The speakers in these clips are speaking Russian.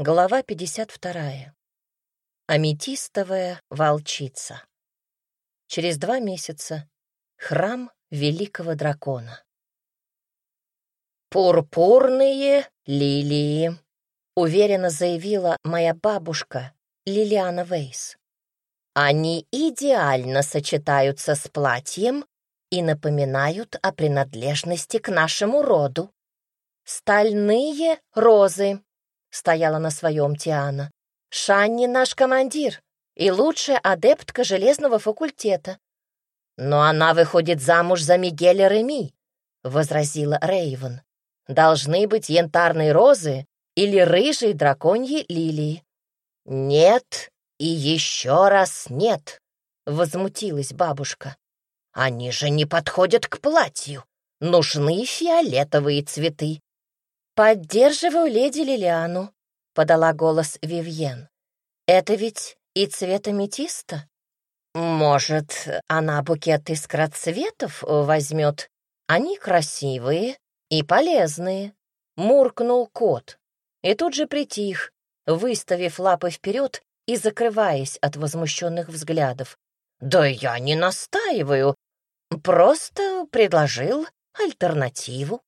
Глава 52. Аметистовая волчица. Через два месяца. Храм великого дракона. «Пурпурные лилии», — уверенно заявила моя бабушка Лилиана Вейс. «Они идеально сочетаются с платьем и напоминают о принадлежности к нашему роду. Стальные розы», — стояла на своем Тиана. «Шанни наш командир и лучшая адептка железного факультета». «Но она выходит замуж за Мигеля Реми», — возразила Рейвен. «Должны быть янтарные розы или рыжие драконьи лилии». «Нет и еще раз нет», — возмутилась бабушка. «Они же не подходят к платью. Нужны фиолетовые цветы. «Поддерживаю леди Лилиану», — подала голос Вивьен. «Это ведь и цвет аметиста?» «Может, она букет искроцветов возьмет? Они красивые и полезные», — муркнул кот. И тут же притих, выставив лапы вперед и закрываясь от возмущенных взглядов. «Да я не настаиваю, просто предложил альтернативу».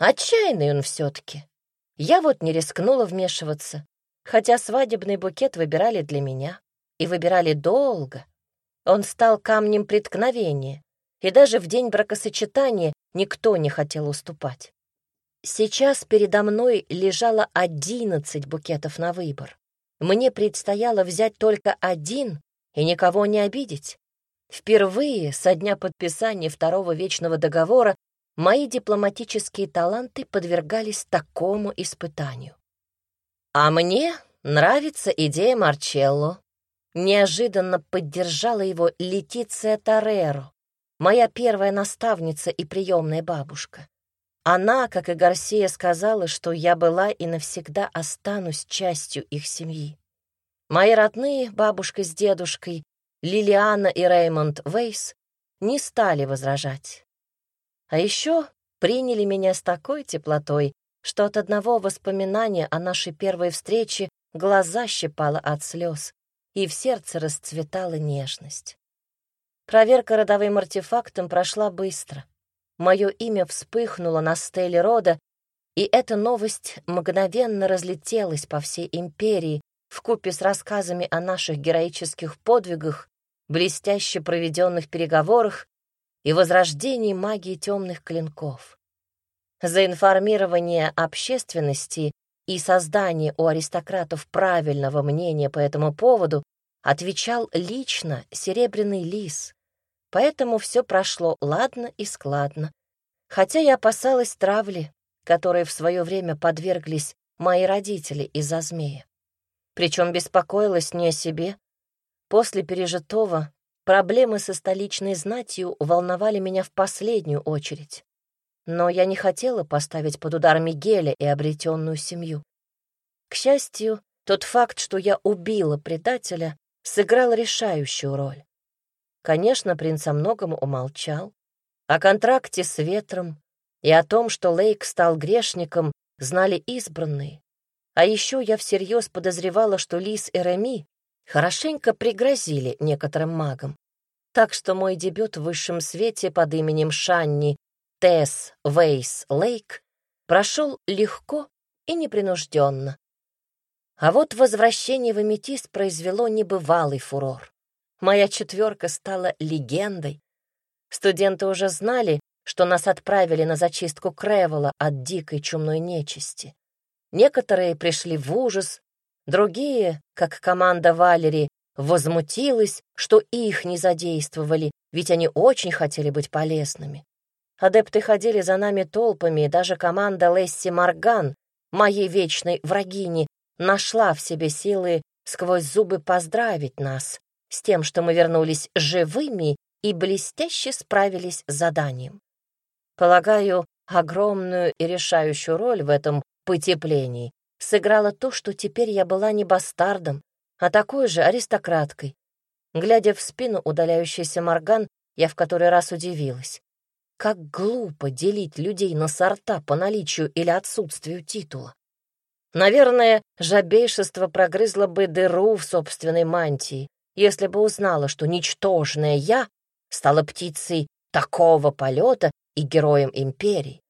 Отчаянный он все-таки. Я вот не рискнула вмешиваться, хотя свадебный букет выбирали для меня. И выбирали долго. Он стал камнем преткновения, и даже в день бракосочетания никто не хотел уступать. Сейчас передо мной лежало одиннадцать букетов на выбор. Мне предстояло взять только один и никого не обидеть. Впервые со дня подписания второго вечного договора мои дипломатические таланты подвергались такому испытанию. А мне нравится идея Марчелло. Неожиданно поддержала его Летиция Тореро, моя первая наставница и приемная бабушка. Она, как и Гарсия, сказала, что я была и навсегда останусь частью их семьи. Мои родные, бабушка с дедушкой, Лилиана и Реймонд Вейс, не стали возражать. А еще приняли меня с такой теплотой, что от одного воспоминания о нашей первой встрече глаза щипало от слез, и в сердце расцветала нежность. Проверка родовым артефактом прошла быстро. Мое имя вспыхнуло на стеле рода, и эта новость мгновенно разлетелась по всей империи вкупе с рассказами о наших героических подвигах, блестяще проведенных переговорах и возрождении магии темных клинков. За информирование общественности и создание у аристократов правильного мнения по этому поводу отвечал лично Серебряный Лис, поэтому все прошло ладно и складно, хотя я опасалась травли, которой в свое время подверглись мои родители из-за змея. Причем беспокоилась не о себе. После пережитого Проблемы со столичной знатью волновали меня в последнюю очередь. Но я не хотела поставить под удар Мигеля и обретенную семью. К счастью, тот факт, что я убила предателя, сыграл решающую роль. Конечно, принц о многом умолчал. О контракте с ветром и о том, что Лейк стал грешником, знали избранные. А еще я всерьез подозревала, что Лис и Реми хорошенько пригрозили некоторым магам. Так что мой дебют в высшем свете под именем Шанни Тесс Вейс Лейк прошел легко и непринужденно. А вот возвращение в Аметист произвело небывалый фурор. Моя четверка стала легендой. Студенты уже знали, что нас отправили на зачистку Кревела от дикой чумной нечисти. Некоторые пришли в ужас, Другие, как команда Валери, возмутилась, что их не задействовали, ведь они очень хотели быть полезными. Адепты ходили за нами толпами, и даже команда Лесси Морган, моей вечной врагини, нашла в себе силы сквозь зубы поздравить нас с тем, что мы вернулись живыми и блестяще справились с заданием. Полагаю, огромную и решающую роль в этом потеплении сыграло то, что теперь я была не бастардом, а такой же аристократкой. Глядя в спину удаляющейся Морган, я в который раз удивилась. Как глупо делить людей на сорта по наличию или отсутствию титула. Наверное, жабейшество прогрызло бы дыру в собственной мантии, если бы узнала, что ничтожная я стала птицей такого полета и героем империи.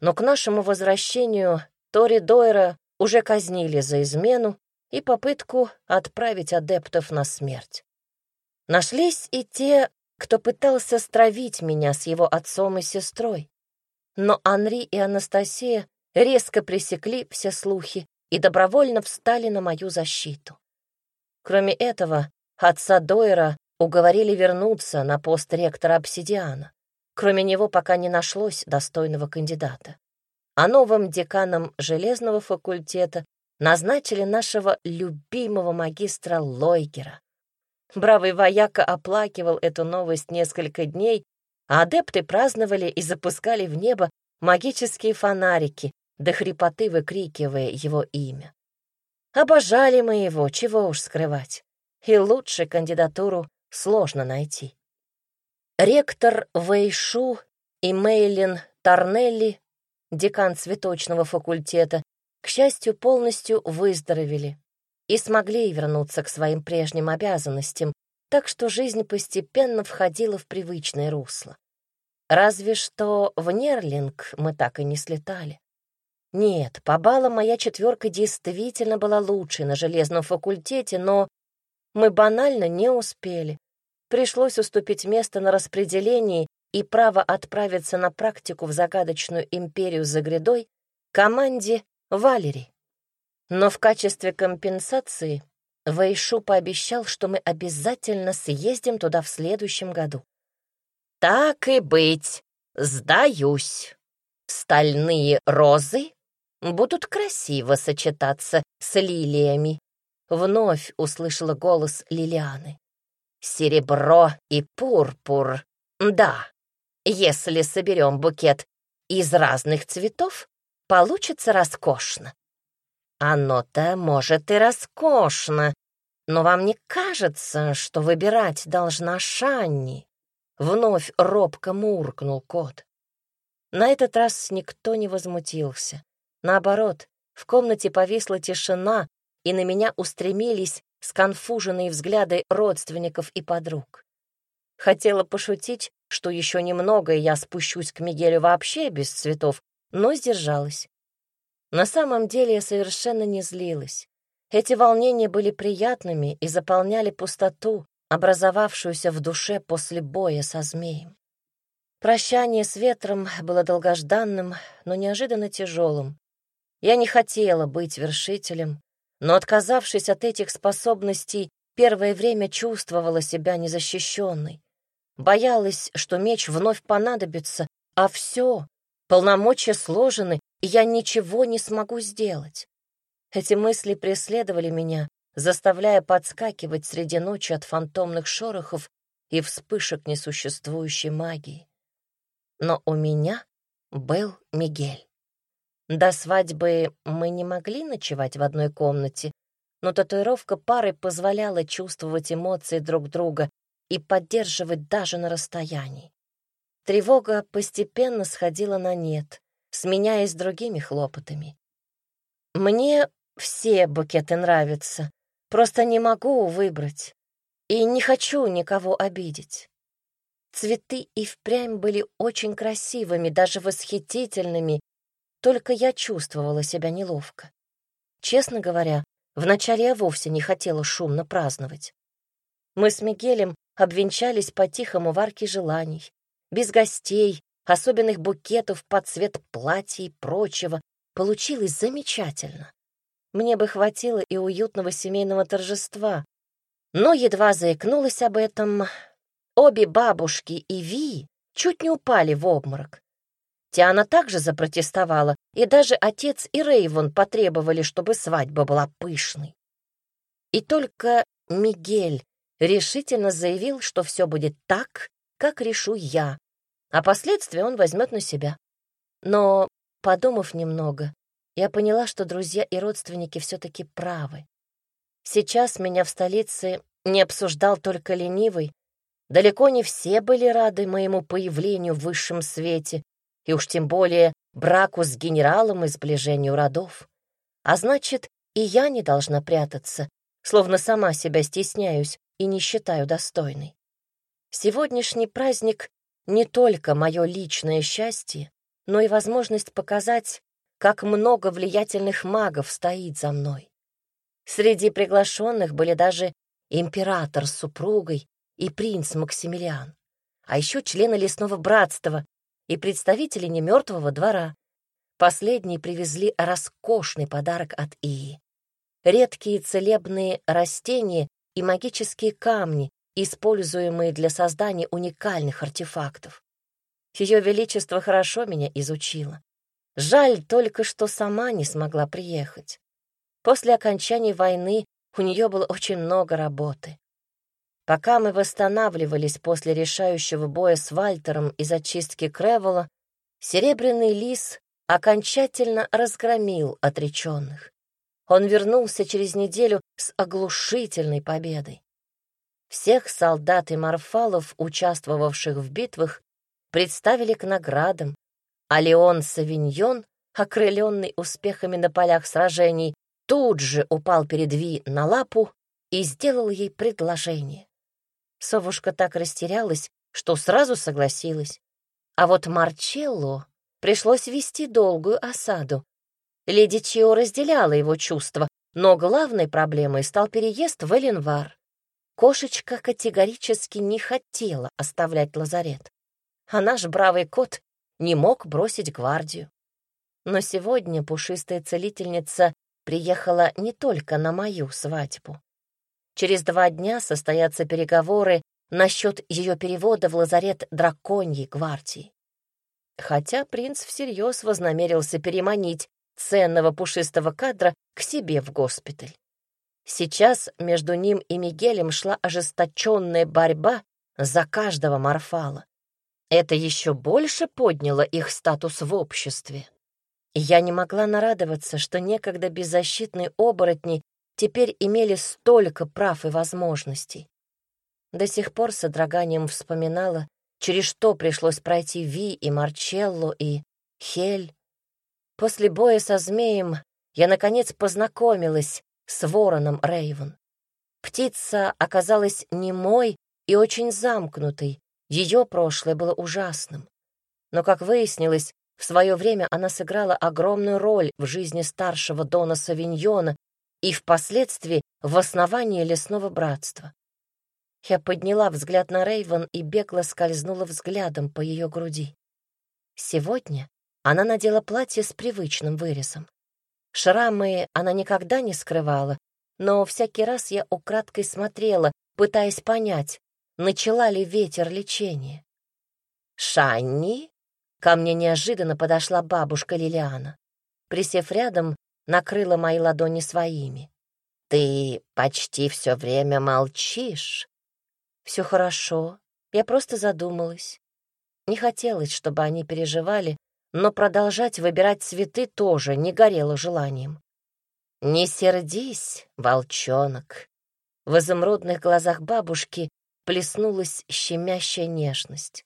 Но к нашему возвращению Тори Дойра уже казнили за измену и попытку отправить адептов на смерть. Нашлись и те, кто пытался стравить меня с его отцом и сестрой. Но Анри и Анастасия резко пресекли все слухи и добровольно встали на мою защиту. Кроме этого, отца Дойера уговорили вернуться на пост ректора Обсидиана. Кроме него пока не нашлось достойного кандидата. А новым деканом железного факультета назначили нашего любимого магистра Лойгера. Бравый вояка оплакивал эту новость несколько дней, а адепты праздновали и запускали в небо магические фонарики, до хрипоты выкрикивая его имя. Обожали мы его, чего уж скрывать. И лучше кандидатуру сложно найти. Ректор Вейшу и Мейлин Торнелли, декан цветочного факультета, к счастью, полностью выздоровели и смогли вернуться к своим прежним обязанностям, так что жизнь постепенно входила в привычное русло. Разве что в Нерлинг мы так и не слетали. Нет, по баллам моя четверка действительно была лучшей на железном факультете, но мы банально не успели. Пришлось уступить место на распределении и право отправиться на практику в загадочную империю за грядой команде Валери. Но в качестве компенсации Вейшу пообещал, что мы обязательно съездим туда в следующем году. «Так и быть, сдаюсь. Стальные розы будут красиво сочетаться с лилиями. Вновь услышала голос Лилианы. Серебро и пурпур. Да, если соберем букет из разных цветов, получится роскошно. Оно-то, может, и роскошно, но вам не кажется, что выбирать должна Шанни? Вновь робко муркнул кот. На этот раз никто не возмутился. Наоборот, в комнате повисла тишина, и на меня устремились сконфуженные взгляды родственников и подруг. Хотела пошутить, что еще немного, и я спущусь к Мигелю вообще без цветов, но сдержалась. На самом деле я совершенно не злилась. Эти волнения были приятными и заполняли пустоту, образовавшуюся в душе после боя со змеем. Прощание с ветром было долгожданным, но неожиданно тяжелым. Я не хотела быть вершителем, но, отказавшись от этих способностей, первое время чувствовала себя незащищенной. Боялась, что меч вновь понадобится, а все, полномочия сложены, и я ничего не смогу сделать. Эти мысли преследовали меня, заставляя подскакивать среди ночи от фантомных шорохов и вспышек несуществующей магии. Но у меня был Мигель. До свадьбы мы не могли ночевать в одной комнате, но татуировка пары позволяла чувствовать эмоции друг друга и поддерживать даже на расстоянии. Тревога постепенно сходила на нет, сменяясь другими хлопотами. Мне все букеты нравятся, просто не могу выбрать и не хочу никого обидеть. Цветы и впрямь были очень красивыми, даже восхитительными, только я чувствовала себя неловко. Честно говоря, вначале я вовсе не хотела шумно праздновать. Мы с Мигелем обвенчались по-тихому в арке желаний, без гостей, особенных букетов под цвет платья и прочего. Получилось замечательно. Мне бы хватило и уютного семейного торжества. Но едва заикнулась об этом, обе бабушки и Ви чуть не упали в обморок. Тиана также запротестовала, и даже отец и Рейвон потребовали, чтобы свадьба была пышной. И только Мигель решительно заявил, что все будет так, как решу я, а последствия он возьмет на себя. Но, подумав немного, я поняла, что друзья и родственники все-таки правы. Сейчас меня в столице не обсуждал только ленивый. Далеко не все были рады моему появлению в высшем свете, и уж тем более браку с генералом и сближению родов. А значит, и я не должна прятаться, словно сама себя стесняюсь и не считаю достойной. Сегодняшний праздник не только мое личное счастье, но и возможность показать, как много влиятельных магов стоит за мной. Среди приглашенных были даже император с супругой и принц Максимилиан, а еще члены лесного братства и представители немертвого двора. Последние привезли роскошный подарок от Ии. Редкие целебные растения и магические камни, используемые для создания уникальных артефактов. Ее Величество хорошо меня изучило. Жаль только, что сама не смогла приехать. После окончания войны у нее было очень много работы. Пока мы восстанавливались после решающего боя с Вальтером и зачистки Кревела, Серебряный лис окончательно разгромил отреченных. Он вернулся через неделю с оглушительной победой. Всех солдат и марфалов, участвовавших в битвах, представили к наградам, а Леон Савиньон, окрыленный успехами на полях сражений, тут же упал перед Ви на лапу и сделал ей предложение. Совушка так растерялась, что сразу согласилась. А вот Марчелло пришлось вести долгую осаду. Леди Чио разделяла его чувства, но главной проблемой стал переезд в Эленвар. Кошечка категорически не хотела оставлять лазарет, а наш бравый кот не мог бросить гвардию. Но сегодня пушистая целительница приехала не только на мою свадьбу. Через два дня состоятся переговоры насчет ее перевода в лазарет драконьей гвардии. Хотя принц всерьез вознамерился переманить ценного пушистого кадра к себе в госпиталь. Сейчас между ним и Мигелем шла ожесточенная борьба за каждого морфала. Это еще больше подняло их статус в обществе. Я не могла нарадоваться, что некогда беззащитные оборотни теперь имели столько прав и возможностей. До сих пор с содроганием вспоминала, через что пришлось пройти Ви и Марчелло и Хель. После боя со змеем я, наконец, познакомилась с вороном Рейвен. Птица оказалась немой и очень замкнутой, ее прошлое было ужасным. Но, как выяснилось, в свое время она сыграла огромную роль в жизни старшего Дона Савиньона и впоследствии в основании лесного братства. Я подняла взгляд на Рейвен и бегло скользнула взглядом по ее груди. Сегодня она надела платье с привычным вырезом. Шрамы она никогда не скрывала, но всякий раз я украдкой смотрела, пытаясь понять, начала ли ветер лечение. «Шанни?» Ко мне неожиданно подошла бабушка Лилиана. Присев рядом, накрыла мои ладони своими. «Ты почти все время молчишь». «Все хорошо, я просто задумалась. Не хотелось, чтобы они переживали, но продолжать выбирать цветы тоже не горело желанием. «Не сердись, волчонок!» В изумрудных глазах бабушки плеснулась щемящая нежность.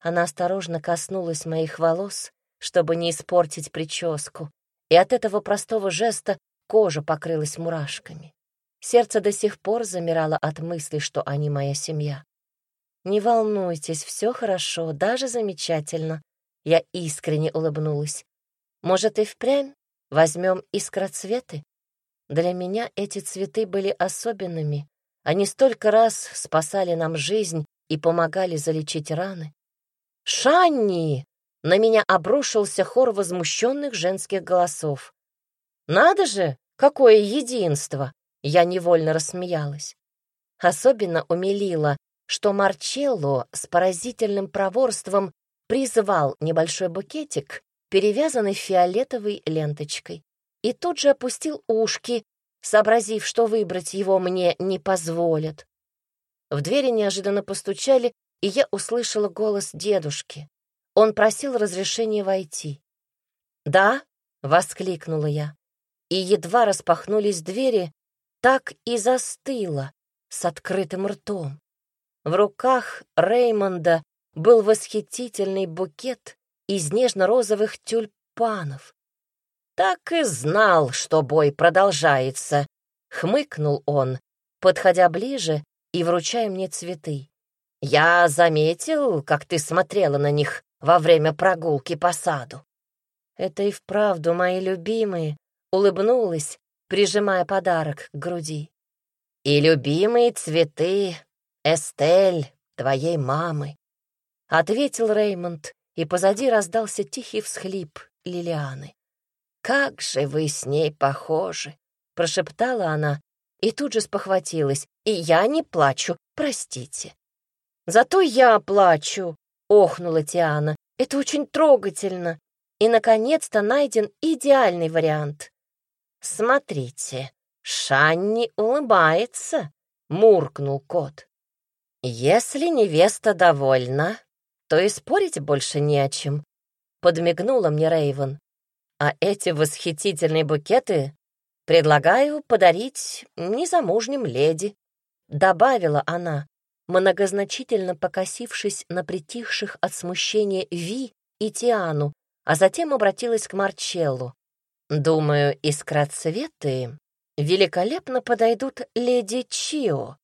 Она осторожно коснулась моих волос, чтобы не испортить прическу, и от этого простого жеста кожа покрылась мурашками. Сердце до сих пор замирало от мысли, что они моя семья. «Не волнуйтесь, все хорошо, даже замечательно». Я искренне улыбнулась. «Может, и впрямь возьмем искроцветы? Для меня эти цветы были особенными, они столько раз спасали нам жизнь и помогали залечить раны. «Шанни!» — на меня обрушился хор возмущенных женских голосов. «Надо же, какое единство!» — я невольно рассмеялась. Особенно умилило, что Марчелло с поразительным проворством призвал небольшой букетик, перевязанный фиолетовой ленточкой, и тут же опустил ушки, сообразив, что выбрать его мне не позволят. В двери неожиданно постучали, и я услышала голос дедушки. Он просил разрешения войти. «Да?» — воскликнула я. И едва распахнулись двери, так и застыла с открытым ртом. В руках Реймонда был восхитительный букет из нежно-розовых тюльпанов. Так и знал, что бой продолжается, — хмыкнул он, подходя ближе и вручая мне цветы. Я заметил, как ты смотрела на них во время прогулки по саду. Это и вправду мои любимые, улыбнулась, прижимая подарок к груди. И любимые цветы, Эстель, твоей мамы, ответил Реймонд, и позади раздался тихий всхлип Лилианы. «Как же вы с ней похожи!» — прошептала она и тут же спохватилась. «И я не плачу, простите». «Зато я плачу!» — охнула Тиана. «Это очень трогательно. И, наконец-то, найден идеальный вариант. Смотрите, Шанни улыбается!» — муркнул кот. «Если невеста довольна, то и спорить больше не о чем», — подмигнула мне Рейвен. «А эти восхитительные букеты предлагаю подарить незамужним леди», — добавила она, многозначительно покосившись на притихших от смущения Ви и Тиану, а затем обратилась к Марчеллу. «Думаю, искроцветы великолепно подойдут леди Чио».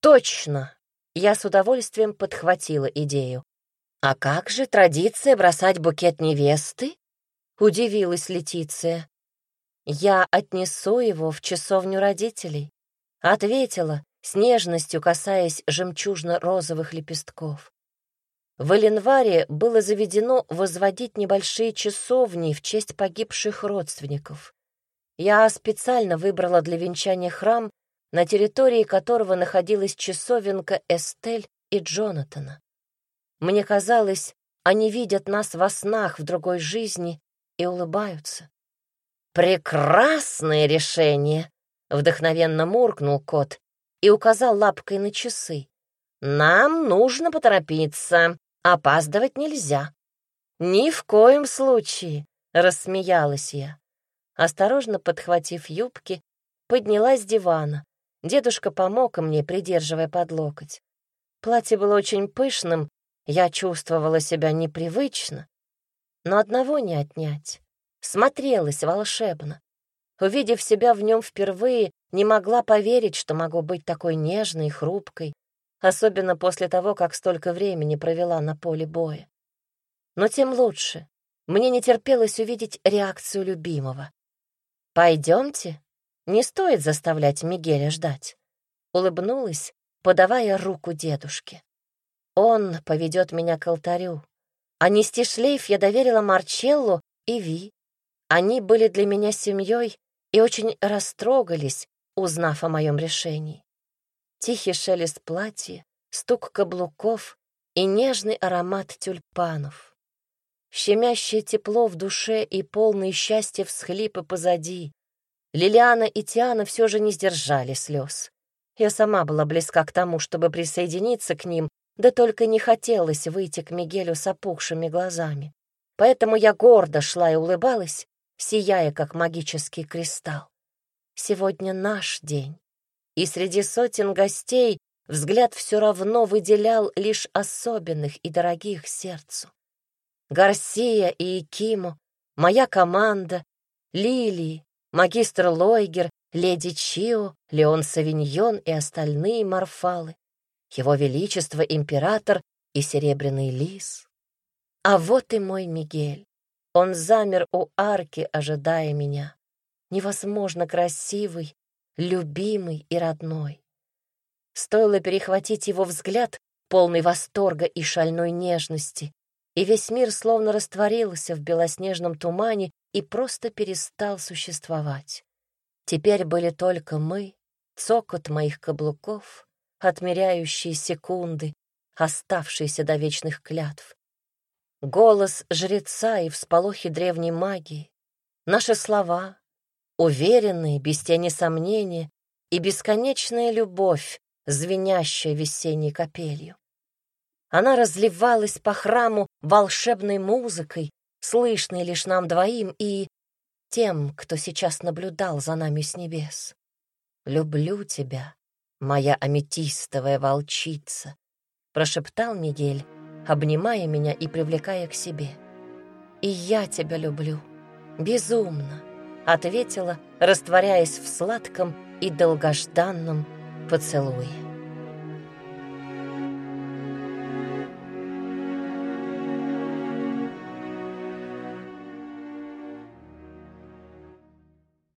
«Точно!» Я с удовольствием подхватила идею. «А как же традиция бросать букет невесты?» — удивилась Летиция. «Я отнесу его в часовню родителей», — ответила, с нежностью касаясь жемчужно-розовых лепестков. В Эленваре было заведено возводить небольшие часовни в честь погибших родственников. Я специально выбрала для венчания храм, на территории которого находилась часовенка Эстель и Джонатана. Мне казалось, они видят нас во снах в другой жизни и улыбаются. «Прекрасное решение!» — вдохновенно муркнул кот и указал лапкой на часы. «Нам нужно поторопиться, опаздывать нельзя». «Ни в коем случае!» — рассмеялась я. Осторожно подхватив юбки, поднялась с дивана. Дедушка помог мне, придерживая под локоть. Платье было очень пышным, я чувствовала себя непривычно, но одного не отнять. Смотрелась волшебно. Увидев себя в нем впервые, не могла поверить, что могу быть такой нежной и хрупкой, особенно после того, как столько времени провела на поле боя. Но тем лучше. Мне не терпелось увидеть реакцию любимого. «Пойдемте. Не стоит заставлять Мигеля ждать», — улыбнулась, подавая руку дедушке. Он поведет меня к алтарю. А нести шлейф я доверила Марчеллу и Ви. Они были для меня семьей и очень растрогались, узнав о моем решении. Тихий шелест платья, стук каблуков и нежный аромат тюльпанов. Щемящее тепло в душе и полные счастья всхлипы позади. Лилиана и Тиана все же не сдержали слез. Я сама была близка к тому, чтобы присоединиться к ним, да только не хотелось выйти к Мигелю с опухшими глазами. Поэтому я гордо шла и улыбалась, сияя, как магический кристалл. Сегодня наш день. И среди сотен гостей взгляд все равно выделял лишь особенных и дорогих сердцу. Гарсия и Киму, моя команда, Лилии, магистр Лойгер, леди Чио, Леон Савиньон и остальные морфалы его величество император и серебряный лис. А вот и мой Мигель. Он замер у арки, ожидая меня. Невозможно красивый, любимый и родной. Стоило перехватить его взгляд, полный восторга и шальной нежности, и весь мир словно растворился в белоснежном тумане и просто перестал существовать. Теперь были только мы, цокот моих каблуков, отмеряющие секунды, оставшиеся до вечных клятв. Голос жреца и всполохи древней магии, наши слова, уверенные, без тени сомнения, и бесконечная любовь, звенящая весенней капелью. Она разливалась по храму волшебной музыкой, слышной лишь нам двоим и тем, кто сейчас наблюдал за нами с небес. «Люблю тебя, моя аметистовая волчица», — прошептал Мигель, обнимая меня и привлекая к себе. «И я тебя люблю», безумно», — ответила, растворяясь в сладком и долгожданном поцелуе.